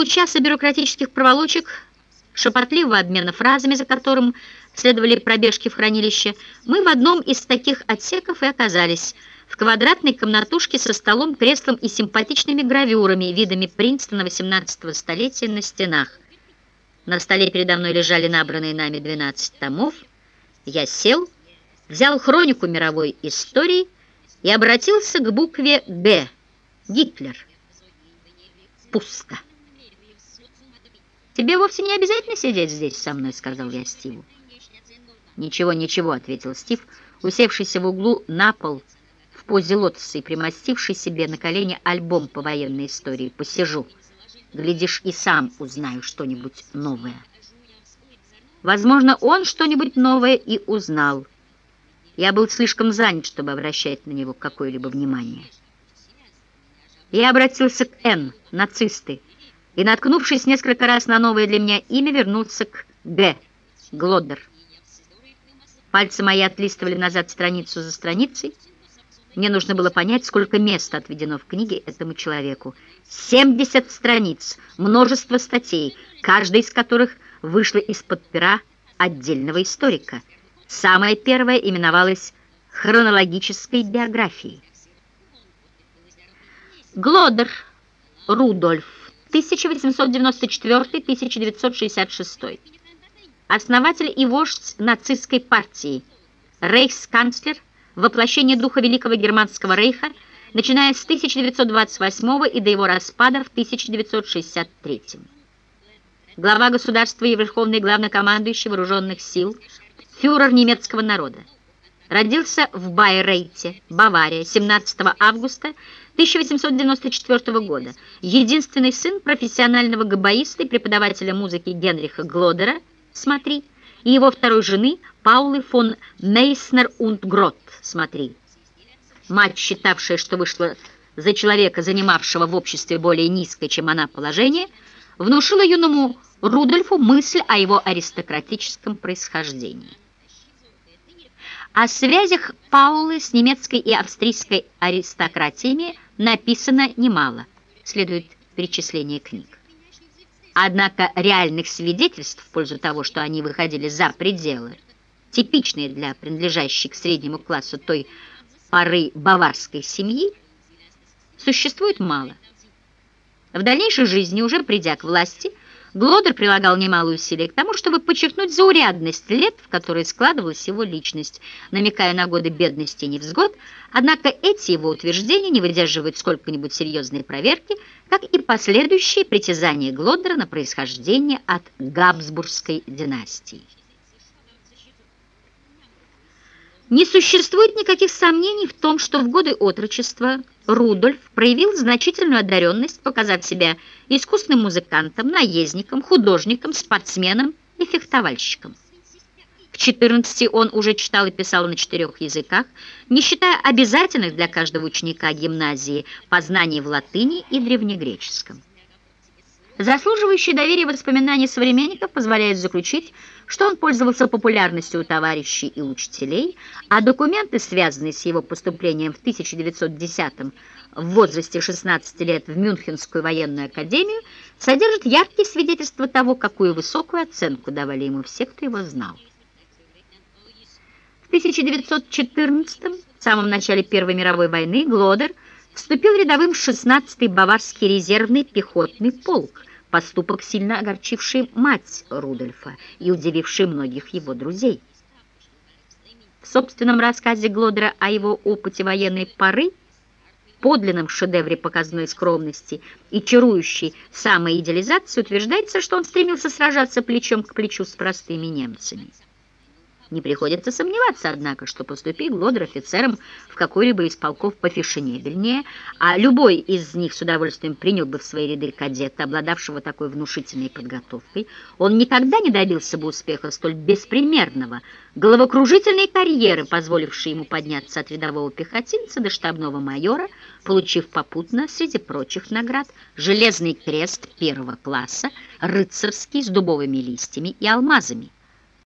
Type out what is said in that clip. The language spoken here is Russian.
получаса бюрократических проволочек, шепотливого обмена фразами, за которым следовали пробежки в хранилище, мы в одном из таких отсеков и оказались – в квадратной комнатушке со столом, креслом и симпатичными гравюрами, видами Принстона 18 столетия на стенах. На столе передо мной лежали набранные нами 12 томов. Я сел, взял хронику мировой истории и обратился к букве «Г» — Гитлер. Пусто. «Тебе вовсе не обязательно сидеть здесь со мной», — сказал я Стиву. «Ничего, ничего», — ответил Стив, усевшийся в углу на пол, — позе лотоса и примостивший себе на колени альбом по военной истории. Посижу. Глядишь, и сам узнаю что-нибудь новое. Возможно, он что-нибудь новое и узнал. Я был слишком занят, чтобы обращать на него какое-либо внимание. Я обратился к Н, нацисты, и, наткнувшись несколько раз на новое для меня имя, вернулся к Г, Глоддер. Пальцы мои отлистывали назад страницу за страницей, мне нужно было понять, сколько места отведено в книге этому человеку. 70 страниц, множество статей, каждая из которых вышла из-под пера отдельного историка. Самая первая именовалась хронологической биографией. Глодер Рудольф, 1894-1966. Основатель и вождь нацистской партии, рейхсканцлер – воплощение духа Великого Германского рейха, начиная с 1928 и до его распада в 1963. Глава государства и верховный главнокомандующий вооруженных сил, фюрер немецкого народа. Родился в Байрейте, Бавария, 17 августа 1894 года. Единственный сын профессионального габаиста и преподавателя музыки Генриха Глодера, смотри, и его второй жены Паулы фон Мейснер und Грот, смотри. Мать, считавшая, что вышла за человека, занимавшего в обществе более низкое, чем она, положение, внушила юному Рудольфу мысль о его аристократическом происхождении. О связях Паулы с немецкой и австрийской аристократиями написано немало, следует перечисление книг. Однако реальных свидетельств в пользу того, что они выходили за пределы, типичные для принадлежащей к среднему классу той поры баварской семьи, существует мало. В дальнейшей жизни, уже придя к власти, Глодер прилагал немалые усилия к тому, чтобы подчеркнуть заурядность лет, в которые складывалась его личность, намекая на годы бедности и невзгод, однако эти его утверждения не выдерживают сколько-нибудь серьезной проверки, как и последующие притязания Глодера на происхождение от Габсбургской династии. Не существует никаких сомнений в том, что в годы отрочества Рудольф проявил значительную одаренность показать себя искусным музыкантом, наездником, художником, спортсменом и фехтовальщиком. В 14 он уже читал и писал на четырех языках, не считая обязательных для каждого ученика гимназии познаний в латыни и древнегреческом. Заслуживающие доверия воспоминания современников позволяют заключить, что он пользовался популярностью у товарищей и учителей, а документы, связанные с его поступлением в 1910 в возрасте 16 лет в Мюнхенскую военную академию, содержат яркие свидетельства того, какую высокую оценку давали ему все, кто его знал. В 1914 в самом начале Первой мировой войны, Глодер вступил рядовым в 16-й Баварский резервный пехотный полк, поступок, сильно огорчивший мать Рудольфа и удививший многих его друзей. В собственном рассказе Глодера о его опыте военной поры, подлинном шедевре показной скромности и чарующей самоидеализации, утверждается, что он стремился сражаться плечом к плечу с простыми немцами. Не приходится сомневаться, однако, что поступи Глодер офицером в какой-либо из полков пофешенебельнее, а любой из них с удовольствием принял бы в свои ряды кадета, обладавшего такой внушительной подготовкой, он никогда не добился бы успеха столь беспримерного, головокружительной карьеры, позволившей ему подняться от рядового пехотинца до штабного майора, получив попутно, среди прочих наград, железный крест первого класса, рыцарский с дубовыми листьями и алмазами.